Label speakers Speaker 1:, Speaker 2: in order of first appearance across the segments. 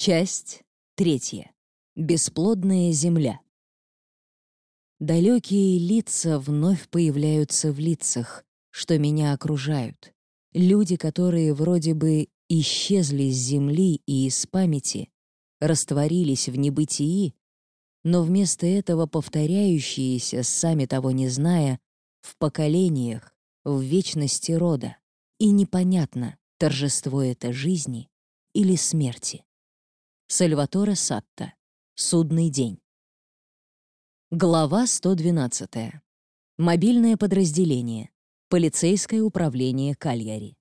Speaker 1: Часть третья. Бесплодная земля. Далекие лица вновь появляются в лицах, что меня окружают. Люди, которые вроде бы исчезли с земли и из памяти, растворились в небытии, но вместо этого повторяющиеся, сами того не зная, в поколениях, в вечности рода. И непонятно, торжество это жизни или смерти. Сальваторе Сатта. Судный день. Глава 112. Мобильное подразделение. Полицейское управление Кальяри.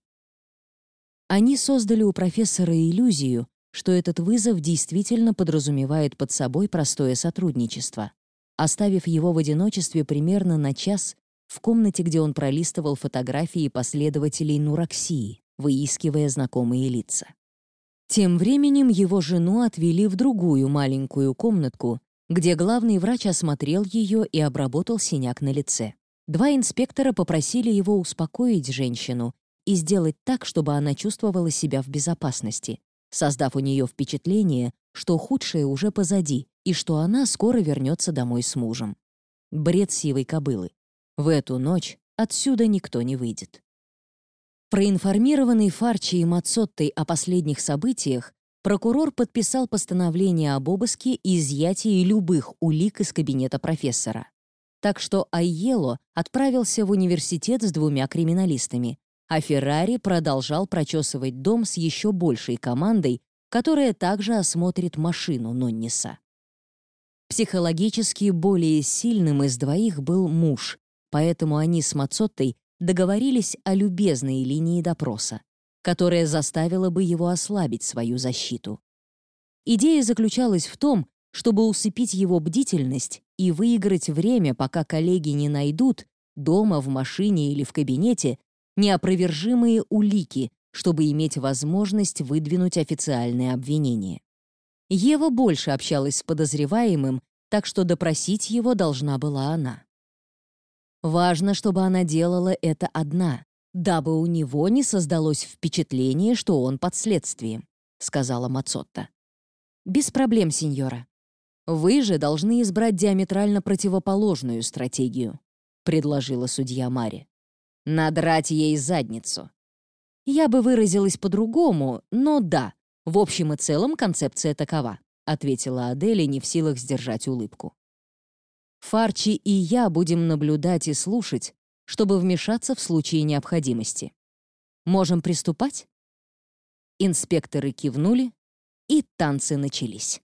Speaker 1: Они создали у профессора иллюзию, что этот вызов действительно подразумевает под собой простое сотрудничество, оставив его в одиночестве примерно на час в комнате, где он пролистывал фотографии последователей Нураксии, выискивая знакомые лица. Тем временем его жену отвели в другую маленькую комнатку, где главный врач осмотрел ее и обработал синяк на лице. Два инспектора попросили его успокоить женщину и сделать так, чтобы она чувствовала себя в безопасности, создав у нее впечатление, что худшее уже позади и что она скоро вернется домой с мужем. Бред сивой кобылы. В эту ночь отсюда никто не выйдет. Проинформированный Фарчи и Мацоттой о последних событиях, прокурор подписал постановление об обыске и изъятии любых улик из кабинета профессора. Так что Айело отправился в университет с двумя криминалистами, а Феррари продолжал прочесывать дом с еще большей командой, которая также осмотрит машину Нонниса. Психологически более сильным из двоих был муж, поэтому они с Мацоттой договорились о любезной линии допроса, которая заставила бы его ослабить свою защиту. Идея заключалась в том, чтобы усыпить его бдительность и выиграть время, пока коллеги не найдут, дома, в машине или в кабинете, неопровержимые улики, чтобы иметь возможность выдвинуть официальное обвинение. Ева больше общалась с подозреваемым, так что допросить его должна была она. Важно, чтобы она делала это одна, дабы у него не создалось впечатление, что он под следствием», — сказала Мацотта. «Без проблем, сеньора. Вы же должны избрать диаметрально противоположную стратегию», — предложила судья Мари. «Надрать ей задницу». «Я бы выразилась по-другому, но да, в общем и целом концепция такова», — ответила Аделя, не в силах сдержать улыбку. Фарчи и я будем наблюдать и слушать, чтобы вмешаться в случае необходимости. Можем приступать?» Инспекторы кивнули, и танцы начались.